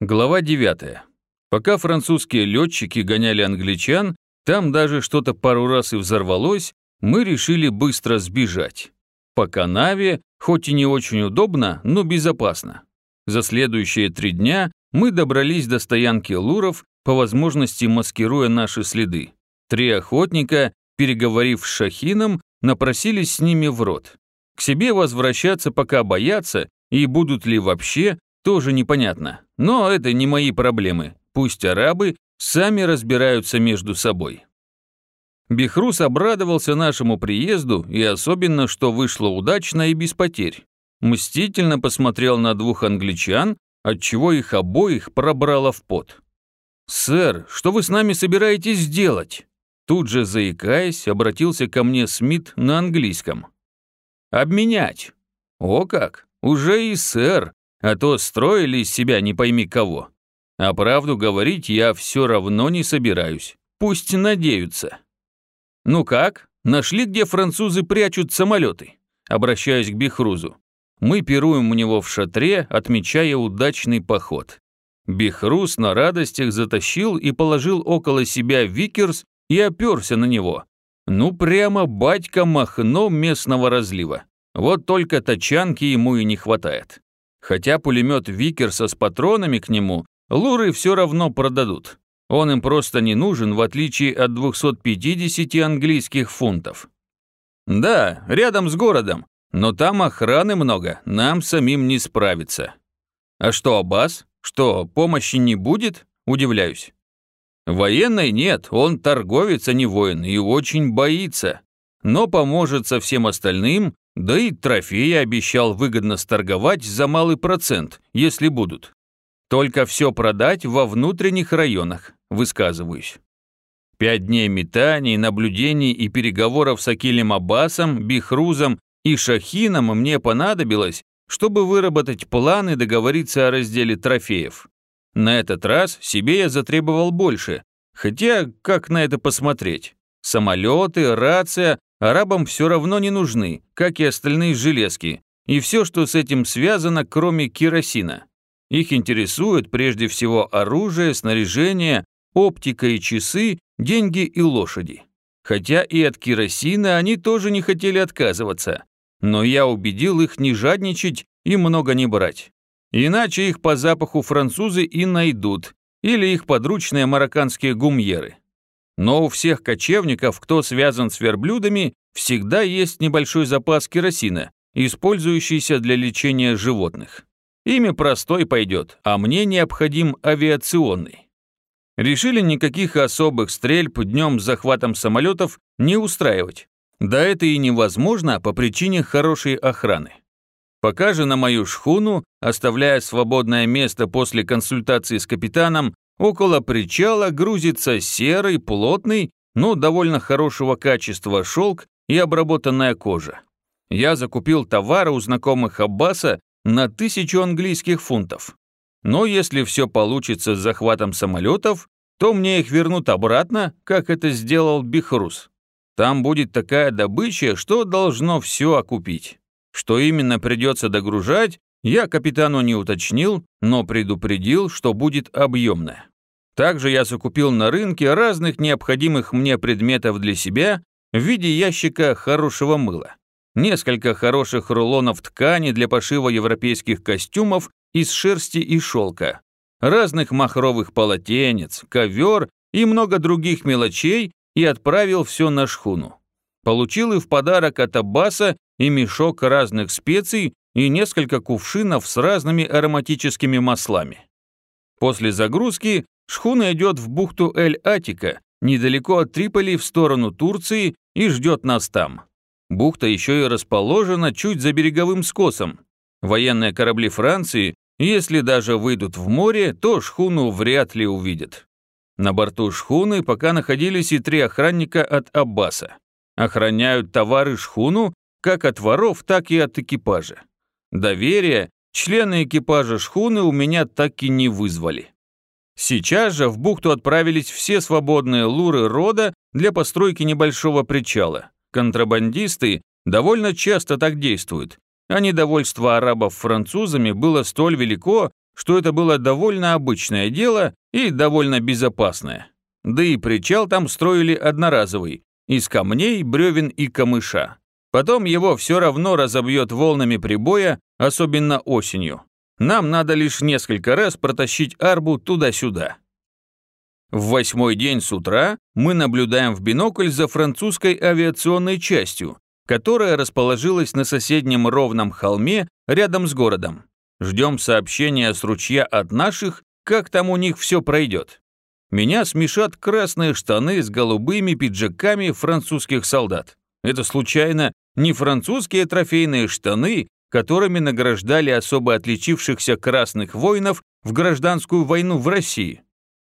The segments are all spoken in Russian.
Глава 9. Пока французские летчики гоняли англичан, там даже что-то пару раз и взорвалось, мы решили быстро сбежать. По канаве, хоть и не очень удобно, но безопасно. За следующие три дня мы добрались до стоянки луров, по возможности маскируя наши следы. Три охотника, переговорив с Шахином, напросились с ними в рот. К себе возвращаться пока боятся, и будут ли вообще, тоже непонятно. Но это не мои проблемы. Пусть арабы сами разбираются между собой. Бехрус обрадовался нашему приезду и особенно, что вышло удачно и без потерь. Мстительно посмотрел на двух англичан, отчего их обоих пробрало в пот. «Сэр, что вы с нами собираетесь сделать?» Тут же, заикаясь, обратился ко мне Смит на английском. «Обменять». «О как! Уже и сэр, а то строили из себя не пойми кого. А правду говорить я все равно не собираюсь. Пусть надеются. Ну как, нашли, где французы прячут самолеты? Обращаюсь к Бихрузу. Мы пируем у него в шатре, отмечая удачный поход. Бихруз на радостях затащил и положил около себя Викерс и оперся на него. Ну прямо батька Махно местного разлива. Вот только тачанки ему и не хватает. Хотя пулемет Викерса с патронами к нему луры все равно продадут. Он им просто не нужен, в отличие от 250 английских фунтов. Да, рядом с городом, но там охраны много, нам самим не справиться. А что, Аббас? Что, помощи не будет? Удивляюсь. Военной нет, он торговец, а не воин, и очень боится. Но поможет со всем остальным, да и трофеи обещал выгодно сторговать за малый процент, если будут. Только все продать во внутренних районах, высказываюсь. Пять дней метаний, наблюдений и переговоров с Акилем Аббасом, Бихрузом и Шахином мне понадобилось, чтобы выработать план и договориться о разделе трофеев. На этот раз себе я затребовал больше, хотя как на это посмотреть? Самолеты, рация, арабам все равно не нужны, как и остальные железки, и все, что с этим связано, кроме керосина. Их интересует прежде всего оружие, снаряжение, оптика и часы, деньги и лошади. Хотя и от керосина они тоже не хотели отказываться. Но я убедил их не жадничать и много не брать. Иначе их по запаху французы и найдут, или их подручные марокканские гумьеры. Но у всех кочевников, кто связан с верблюдами, всегда есть небольшой запас керосина, использующийся для лечения животных. Ими простой пойдет, а мне необходим авиационный. Решили никаких особых стрельб днем с захватом самолетов не устраивать. Да это и невозможно по причине хорошей охраны. Пока же на мою шхуну, оставляя свободное место после консультации с капитаном, Около причала грузится серый, плотный, но довольно хорошего качества шелк и обработанная кожа. Я закупил товары у знакомых Аббаса на тысячу английских фунтов. Но если все получится с захватом самолетов, то мне их вернут обратно, как это сделал Бихрус. Там будет такая добыча, что должно все окупить. Что именно придется догружать, я капитану не уточнил, но предупредил, что будет объемно. Также я закупил на рынке разных необходимых мне предметов для себя в виде ящика хорошего мыла, несколько хороших рулонов ткани для пошива европейских костюмов из шерсти и шелка, разных махровых полотенец, ковер и много других мелочей и отправил все на шхуну. Получил и в подарок от Аббаса и мешок разных специй и несколько кувшинов с разными ароматическими маслами. После загрузки шхуна идет в бухту Эль-Атика, недалеко от Триполи в сторону Турции и ждет нас там. Бухта еще и расположена чуть за береговым скосом. Военные корабли Франции, если даже выйдут в море, то шхуну вряд ли увидят. На борту шхуны пока находились и три охранника от Аббаса. Охраняют товары шхуну как от воров, так и от экипажа. Доверие члены экипажа шхуны у меня так и не вызвали. Сейчас же в бухту отправились все свободные луры рода для постройки небольшого причала. Контрабандисты довольно часто так действуют, а недовольство арабов французами было столь велико, что это было довольно обычное дело и довольно безопасное. Да и причал там строили одноразовый, из камней, бревен и камыша. Потом его все равно разобьет волнами прибоя, особенно осенью. Нам надо лишь несколько раз протащить арбу туда-сюда. В восьмой день с утра мы наблюдаем в бинокль за французской авиационной частью, которая расположилась на соседнем ровном холме рядом с городом. Ждем сообщения с ручья от наших, как там у них все пройдет. Меня смешат красные штаны с голубыми пиджаками французских солдат. Это случайно не французские трофейные штаны, которыми награждали особо отличившихся красных воинов в гражданскую войну в России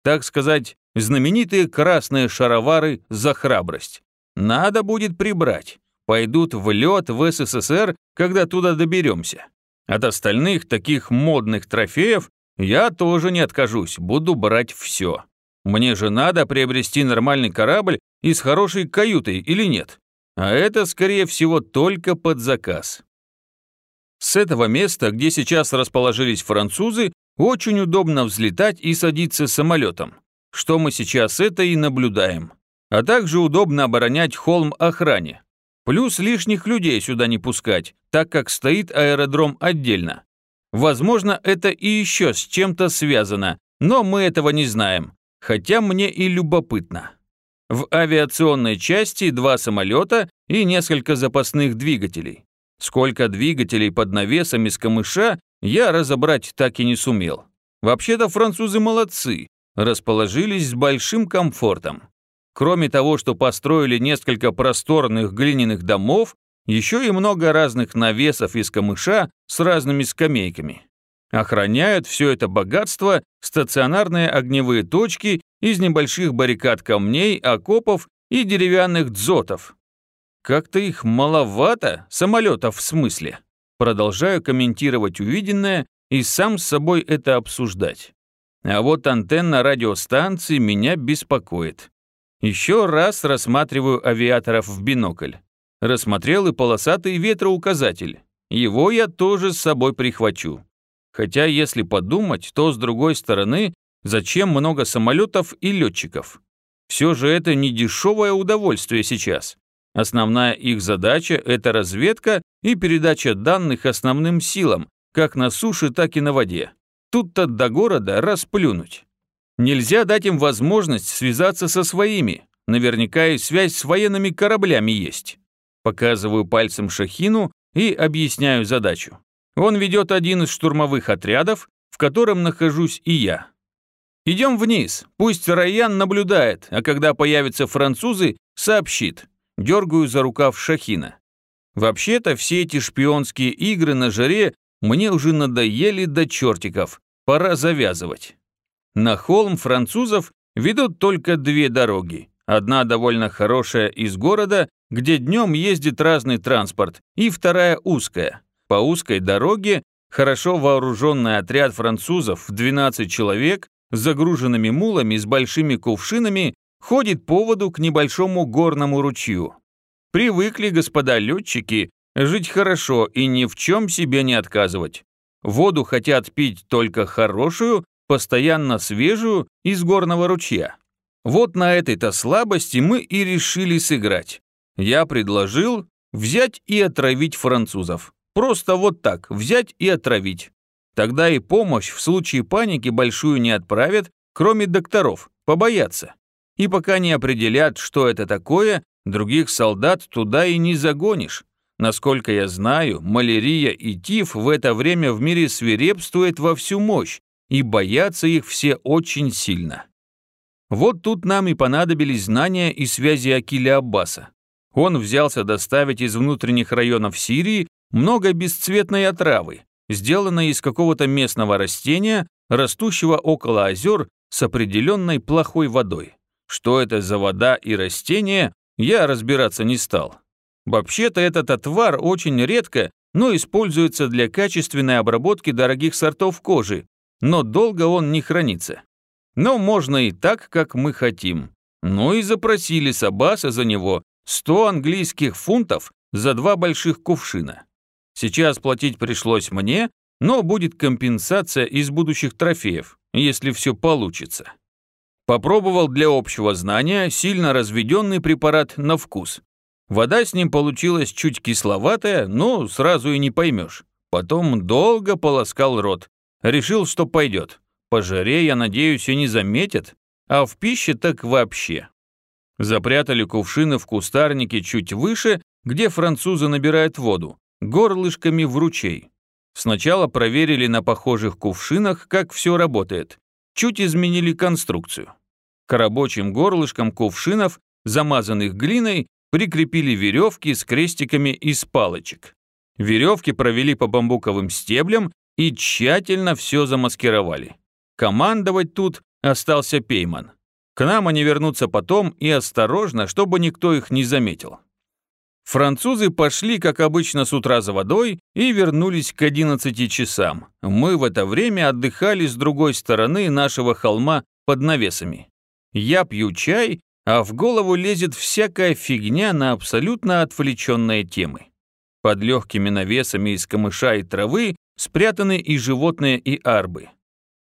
так сказать, знаменитые красные шаровары за храбрость. Надо будет прибрать. Пойдут в лед в СССР, когда туда доберемся. От остальных таких модных трофеев я тоже не откажусь, буду брать все. Мне же надо приобрести нормальный корабль и с хорошей каютой или нет? А это, скорее всего, только под заказ. С этого места, где сейчас расположились французы, очень удобно взлетать и садиться самолетом, что мы сейчас это и наблюдаем. А также удобно оборонять холм охране. Плюс лишних людей сюда не пускать, так как стоит аэродром отдельно. Возможно, это и еще с чем-то связано, но мы этого не знаем, хотя мне и любопытно. В авиационной части два самолета и несколько запасных двигателей. Сколько двигателей под навесом из камыша, я разобрать так и не сумел. Вообще-то французы молодцы, расположились с большим комфортом. Кроме того, что построили несколько просторных глиняных домов, еще и много разных навесов из камыша с разными скамейками. Охраняют все это богатство стационарные огневые точки из небольших баррикад камней, окопов и деревянных дзотов. Как-то их маловато, самолетов в смысле. Продолжаю комментировать увиденное и сам с собой это обсуждать. А вот антенна радиостанции меня беспокоит. Еще раз рассматриваю авиаторов в бинокль. Рассмотрел и полосатый ветроуказатель. Его я тоже с собой прихвачу. Хотя, если подумать, то с другой стороны, зачем много самолетов и летчиков? Все же это не дешевое удовольствие сейчас. Основная их задача – это разведка и передача данных основным силам, как на суше, так и на воде. Тут-то до города расплюнуть. Нельзя дать им возможность связаться со своими. Наверняка и связь с военными кораблями есть. Показываю пальцем Шахину и объясняю задачу. Он ведет один из штурмовых отрядов, в котором нахожусь и я. Идем вниз, пусть Райан наблюдает, а когда появятся французы, сообщит. Дергаю за рукав Шахина. Вообще-то все эти шпионские игры на жаре мне уже надоели до чертиков. Пора завязывать. На холм французов ведут только две дороги. Одна довольно хорошая из города, где днем ездит разный транспорт, и вторая узкая. По узкой дороге хорошо вооруженный отряд французов в 12 человек загруженными мулами с большими кувшинами ходит по воду к небольшому горному ручью. Привыкли, господа летчики, жить хорошо и ни в чем себе не отказывать. Воду хотят пить только хорошую, постоянно свежую из горного ручья. Вот на этой-то слабости мы и решили сыграть. Я предложил взять и отравить французов. Просто вот так, взять и отравить. Тогда и помощь в случае паники большую не отправят, кроме докторов, побоятся и пока не определят, что это такое, других солдат туда и не загонишь. Насколько я знаю, малярия и тиф в это время в мире свирепствует во всю мощь, и боятся их все очень сильно. Вот тут нам и понадобились знания и связи Акиля Аббаса. Он взялся доставить из внутренних районов Сирии много бесцветной отравы, сделанной из какого-то местного растения, растущего около озер с определенной плохой водой. Что это за вода и растения, я разбираться не стал. Вообще-то этот отвар очень редко, но используется для качественной обработки дорогих сортов кожи, но долго он не хранится. Но можно и так, как мы хотим. Ну и запросили Сабаса за него 100 английских фунтов за два больших кувшина. Сейчас платить пришлось мне, но будет компенсация из будущих трофеев, если все получится. Попробовал для общего знания сильно разведенный препарат на вкус. Вода с ним получилась чуть кисловатая, но сразу и не поймешь. Потом долго полоскал рот. Решил, что пойдет. По жаре, я надеюсь, и не заметят, а в пище так вообще. Запрятали кувшины в кустарнике чуть выше, где французы набирают воду, горлышками в ручей. Сначала проверили на похожих кувшинах, как все работает. Чуть изменили конструкцию. К рабочим горлышкам кувшинов, замазанных глиной, прикрепили веревки с крестиками из палочек. Веревки провели по бамбуковым стеблям и тщательно все замаскировали. Командовать тут остался Пейман. К нам они вернутся потом и осторожно, чтобы никто их не заметил. Французы пошли, как обычно, с утра за водой и вернулись к 11 часам. Мы в это время отдыхали с другой стороны нашего холма под навесами. Я пью чай, а в голову лезет всякая фигня на абсолютно отвлеченные темы. Под легкими навесами из камыша и травы спрятаны и животные, и арбы.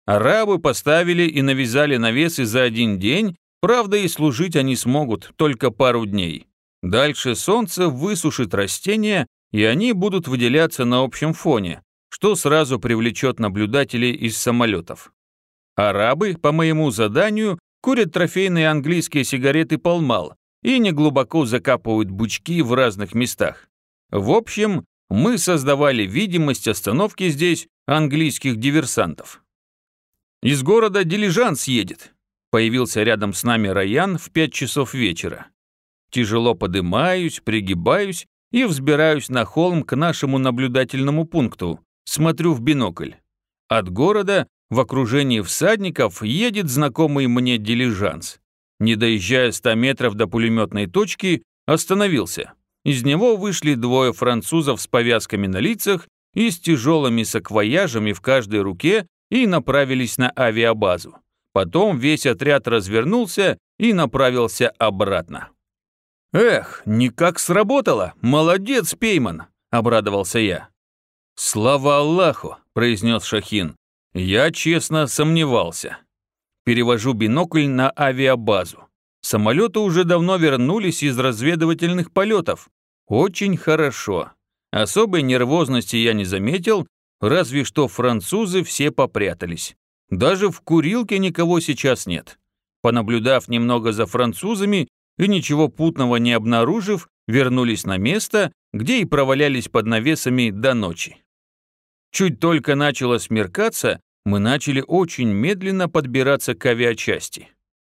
Арабы поставили и навязали навесы за один день, правда и служить они смогут только пару дней. Дальше солнце высушит растения, и они будут выделяться на общем фоне, что сразу привлечет наблюдателей из самолетов. Арабы, по моему заданию, курят трофейные английские сигареты полмал и неглубоко закапывают бучки в разных местах. В общем, мы создавали видимость остановки здесь английских диверсантов. Из города дилижанс едет. Появился рядом с нами Раян в пять часов вечера. Тяжело подымаюсь, пригибаюсь и взбираюсь на холм к нашему наблюдательному пункту. Смотрю в бинокль. От города в окружении всадников едет знакомый мне дилижанс. Не доезжая 100 метров до пулеметной точки, остановился. Из него вышли двое французов с повязками на лицах и с тяжелыми саквояжами в каждой руке и направились на авиабазу. Потом весь отряд развернулся и направился обратно. «Эх, никак сработало! Молодец, Пейман!» – обрадовался я. «Слава Аллаху!» – произнес Шахин. «Я честно сомневался». Перевожу бинокль на авиабазу. Самолеты уже давно вернулись из разведывательных полетов. Очень хорошо. Особой нервозности я не заметил, Разве что французы все попрятались. Даже в курилке никого сейчас нет. Понаблюдав немного за французами и ничего путного не обнаружив, вернулись на место, где и провалялись под навесами до ночи. Чуть только начало смеркаться, мы начали очень медленно подбираться к авиачасти.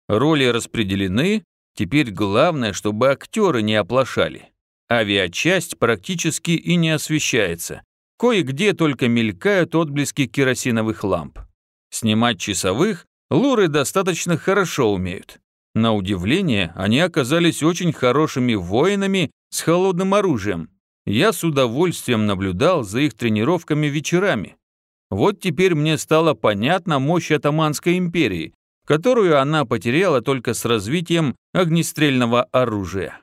Роли распределены, теперь главное, чтобы актеры не оплошали. Авиачасть практически и не освещается, Кое-где только мелькают отблески керосиновых ламп. Снимать часовых луры достаточно хорошо умеют. На удивление, они оказались очень хорошими воинами с холодным оружием. Я с удовольствием наблюдал за их тренировками вечерами. Вот теперь мне стало понятна мощь Атаманской империи, которую она потеряла только с развитием огнестрельного оружия.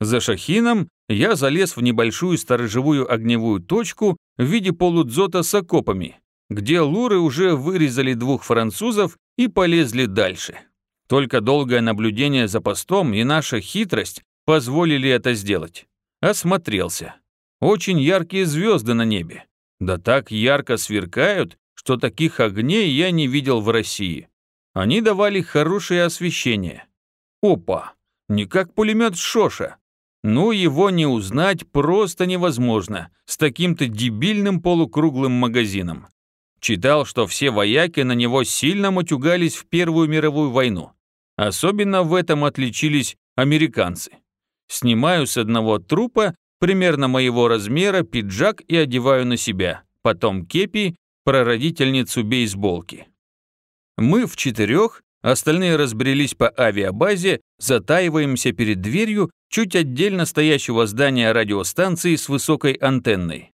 За Шахином я залез в небольшую сторожевую огневую точку в виде полудзота с окопами, где луры уже вырезали двух французов и полезли дальше. Только долгое наблюдение за постом и наша хитрость позволили это сделать. Осмотрелся. Очень яркие звезды на небе. Да так ярко сверкают, что таких огней я не видел в России. Они давали хорошее освещение. Опа! Не как пулемет Шоша, ну, его не узнать просто невозможно, с таким-то дебильным полукруглым магазином. Читал, что все вояки на него сильно матюгались в Первую мировую войну. Особенно в этом отличились американцы. Снимаю с одного трупа, примерно моего размера, пиджак и одеваю на себя, потом кепи, прародительницу бейсболки. Мы в четырех, остальные разбрелись по авиабазе, затаиваемся перед дверью чуть отдельно стоящего здания радиостанции с высокой антенной.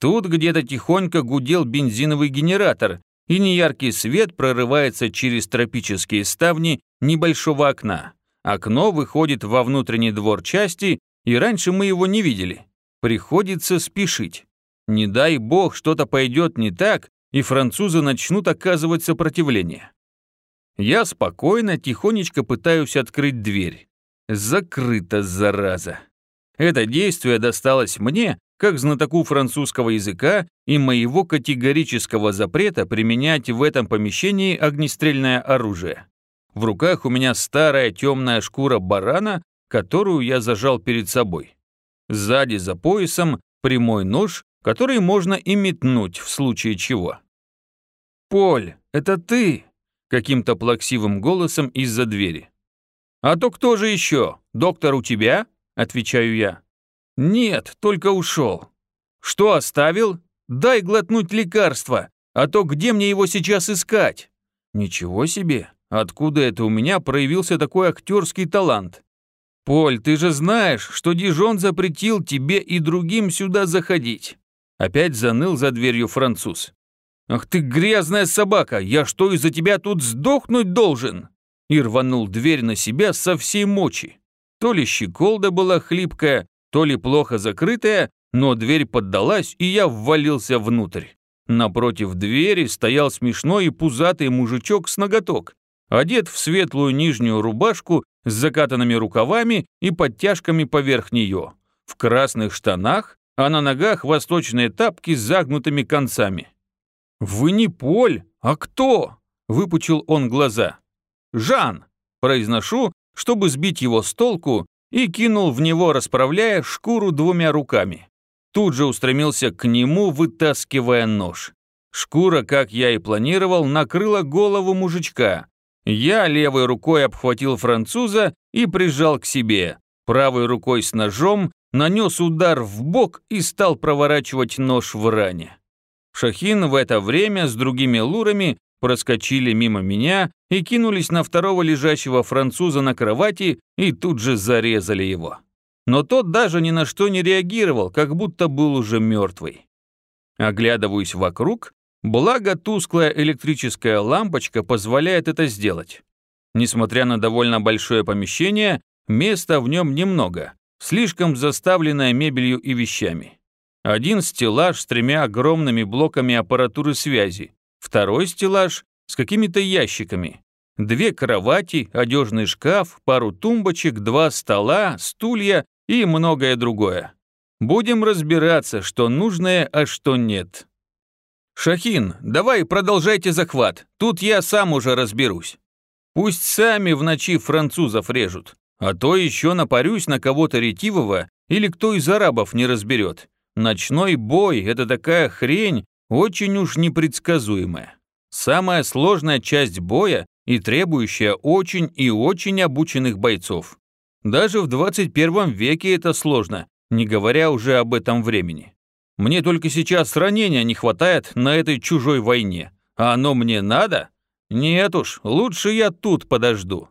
Тут где-то тихонько гудел бензиновый генератор, и неяркий свет прорывается через тропические ставни небольшого окна. Окно выходит во внутренний двор части, и раньше мы его не видели. Приходится спешить. Не дай бог, что-то пойдет не так, и французы начнут оказывать сопротивление. Я спокойно, тихонечко пытаюсь открыть дверь. Закрыта, зараза. Это действие досталось мне, как знатоку французского языка и моего категорического запрета применять в этом помещении огнестрельное оружие. В руках у меня старая темная шкура барана, которую я зажал перед собой. Сзади за поясом прямой нож, который можно и метнуть в случае чего. «Поль, это ты?» — каким-то плаксивым голосом из-за двери. «А то кто же еще? Доктор у тебя?» — отвечаю я. «Нет, только ушел». «Что оставил? Дай глотнуть лекарство, а то где мне его сейчас искать?» «Ничего себе! Откуда это у меня проявился такой актерский талант?» «Поль, ты же знаешь, что Дижон запретил тебе и другим сюда заходить». Опять заныл за дверью француз. «Ах ты грязная собака, я что, из-за тебя тут сдохнуть должен?» И рванул дверь на себя со всей мочи. То ли щеколда была хлипкая, то ли плохо закрытая, но дверь поддалась, и я ввалился внутрь. Напротив двери стоял смешной и пузатый мужичок с ноготок, одет в светлую нижнюю рубашку с закатанными рукавами и подтяжками поверх нее, в красных штанах, а на ногах восточные тапки с загнутыми концами. «Вы не Поль, а кто?» – выпучил он глаза. «Жан!» – произношу, чтобы сбить его с толку и кинул в него, расправляя шкуру двумя руками. Тут же устремился к нему, вытаскивая нож. Шкура, как я и планировал, накрыла голову мужичка. Я левой рукой обхватил француза и прижал к себе. Правой рукой с ножом нанес удар в бок и стал проворачивать нож в ране. Шахин в это время с другими лурами проскочили мимо меня и кинулись на второго лежащего француза на кровати и тут же зарезали его. Но тот даже ни на что не реагировал, как будто был уже мертвый. Оглядываюсь вокруг, благо тусклая электрическая лампочка позволяет это сделать. Несмотря на довольно большое помещение, места в нем немного, слишком заставленное мебелью и вещами. Один стеллаж с тремя огромными блоками аппаратуры связи, второй стеллаж с какими-то ящиками, две кровати, одежный шкаф, пару тумбочек, два стола, стулья и многое другое. Будем разбираться, что нужное, а что нет. Шахин, давай продолжайте захват, тут я сам уже разберусь. Пусть сами в ночи французов режут, а то еще напарюсь на кого-то ретивого или кто из арабов не разберет. Ночной бой – это такая хрень, очень уж непредсказуемая. Самая сложная часть боя и требующая очень и очень обученных бойцов. Даже в 21 веке это сложно, не говоря уже об этом времени. Мне только сейчас ранения не хватает на этой чужой войне. А оно мне надо? Нет уж, лучше я тут подожду.